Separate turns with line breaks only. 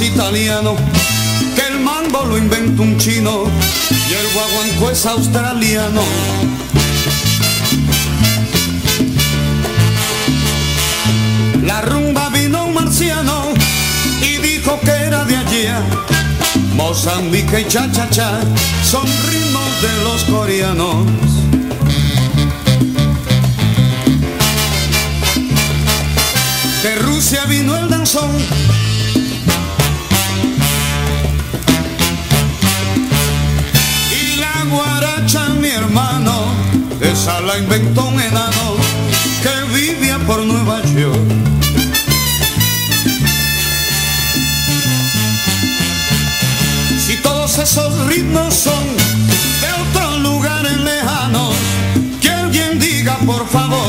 italiano, que el mambo lo inventó un chino y el guaguancó es australiano. La rumba vino un marciano y dijo que era de allí. Mozambique y cha-cha-cha son ritmos de los coreanos. De Rusia vino el danzón. la inventó un enano que vivía por Nueva York. Si todos esos ritmos son de otros lugares lejanos, que alguien diga por favor.